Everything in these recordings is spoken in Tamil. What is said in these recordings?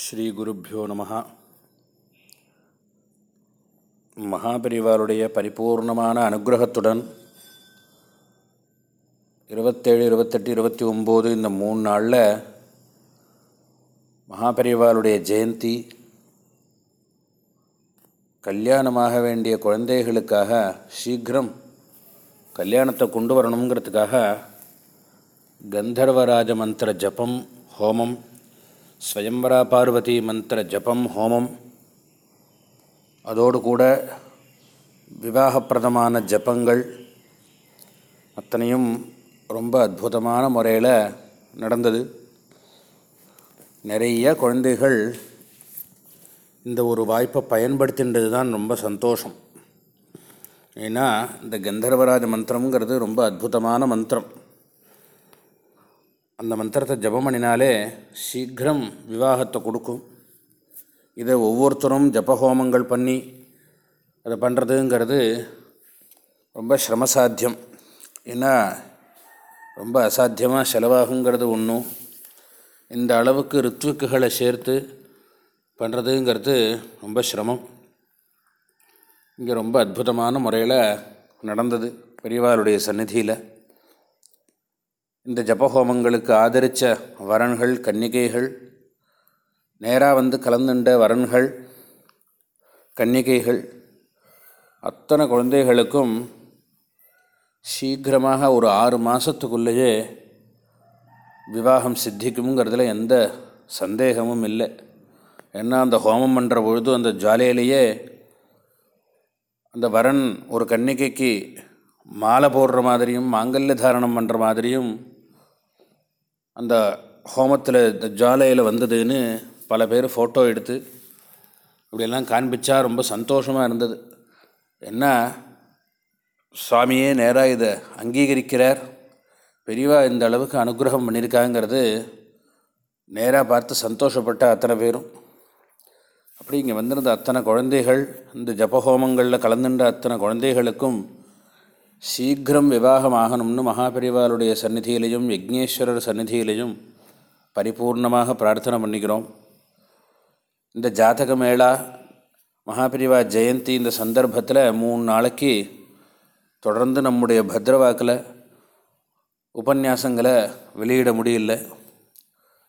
ஸ்ரீகுருப்போ நம மகாபரிவாருடைய பரிபூர்ணமான அனுகிரகத்துடன் இருபத்தேழு இருபத்தெட்டு இருபத்தி ஒம்பது இந்த மூணு நாளில் மகாபரிவாளுடைய ஜெயந்தி கல்யாணமாக வேண்டிய குழந்தைகளுக்காக சீக்கிரம் கல்யாணத்தை கொண்டு வரணுங்கிறதுக்காக கந்தர்வராஜ மந்திர ஜபம் ஹோமம் ஸ்வயம்பரா பார்வதி மந்திர ஜபம் ஹோமம். அதோடு கூட விவாகப்பிரதமான ஜபங்கள் அத்தனையும் ரொம்ப அற்புதமான முறையில் நடந்தது. நிறைய குழந்தைகள் இந்த ஒரு வாய்ப்பை பயன்படுத்தின்றது தான் ரொம்ப சந்தோஷம். ஏன்னா இந்த கந்தர்வராஜ மந்திரங்கிறது ரொம்ப அற்புதமான மந்திரம். அந்த மந்திரத்தை ஜபம் பண்ணினாலே சீக்கிரம் விவாகத்தை கொடுக்கும். இதை ஒவ்வொருத்தரும் ஜபஹோமங்கள் பண்ணி அதை பண்ணுறதுங்கிறது ரொம்ப சிரமசாத்தியம். ஏன்னா ரொம்ப அசாத்தியமாக செலவாகுங்கிறது ஒன்றும் இந்த அளவுக்கு ரித்விக்குகளை சேர்த்து பண்ணுறதுங்கிறது ரொம்ப சிரமம். இங்கே ரொம்ப அற்புதமான முறையில் நடந்தது பெரியவாளுடைய சந்நிதியில். இந்த ஜபஹோமங்களுக்கு ஆதரித்த வரன்கள் கன்னிகைகள் நேராக வந்து கலந்துண்ட வரன்கள் கன்னிகைகள் அத்தனை குழந்தைகளுக்கும் சீக்கிரமாக ஒரு ஆறு மாதத்துக்குள்ளேயே விவாகம் சித்திக்குங்கிறதுல எந்த சந்தேகமும் இல்லை. ஏன்னா அந்த ஹோமம் பண்ணுற பொழுது அந்த ஜாலையிலேயே அந்த வரன் ஒரு கன்னிகைக்கு மாலை போடுற மாதிரியும் மாங்கல்ய தாரணம் பண்ணுற மாதிரியும் அந்த ஹோமத்தில் இந்த ஜாலையில் வந்ததுன்னு பல பேர் ஃபோட்டோ எடுத்து இப்படியெல்லாம் காண்பிச்சா ரொம்ப சந்தோஷமாக இருந்தது. என்ன? சுவாமியே நேராக இதை அங்கீகரிக்கிறார். பெரியவா இந்த அளவுக்கு அனுகிரகம் பண்ணியிருக்காங்கிறது நேராக பார்த்து சந்தோஷப்பட்ட அத்தனை பேரும். அப்படி இங்கே வந்திருந்த அத்தனை குழந்தைகள் இந்த ஜபஹோமங்களில் கலந்துன்ற அத்தனை குழந்தைகளுக்கும் சீக்கிரம் விவாகம் ஆகணும்னு மகாபரிவாளுடைய சந்நிதியிலையும் யக்னேஸ்வரர் சந்நிதியிலையும் பரிபூர்ணமாக பிரார்த்தனை பண்ணிக்கிறோம். இந்த ஜாதக மேளா மகாபிரிவா ஜெயந்தி இந்த சந்தர்ப்பத்தில் மூணு நாளைக்கு தொடர்ந்து நம்முடைய பத்ரவாக்கில் உபன்யாசங்களை வெளியிட முடியல.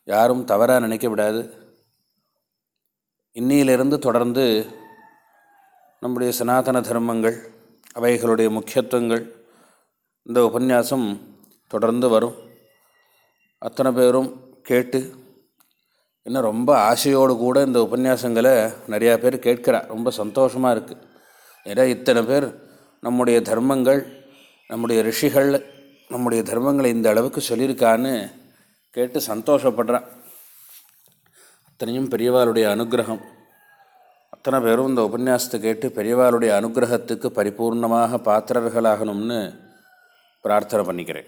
யாரும் தவறாக நினைக்க விடாது. இன்னிலிருந்து தொடர்ந்து நம்முடைய சனாதன தர்மங்கள் அவைகளுடைய முக்கியத்துவங்கள். இந்த உபன்யாசம் தொடர்ந்து வரும். அத்தனை பேரும் கேட்டு இன்னும் ரொம்ப ஆசையோடு கூட இந்த உபன்யாசங்களை நிறையா பேர் கேட்கிறா. ரொம்ப சந்தோஷமாக இருக்குது ஏன்னா இத்தனை பேர் நம்முடைய தர்மங்கள் நம்முடைய ரிஷிகள் நம்முடைய தர்மங்களை இந்த அளவுக்கு சொல்லியிருக்கான்னு கேட்டு சந்தோஷப்படுறான் அத்தனையும் பெரியவாளுடைய அனுகிரகம். அத்தனை பேரும் இந்த உபன்யாசத்தை கேட்டு பெரியவாளுடைய அனுகிரகத்துக்கு பரிபூர்ணமாக பாத்திரர்களாகணும்னு பிரார்த்தனை பண்ணிக்கிறேன்.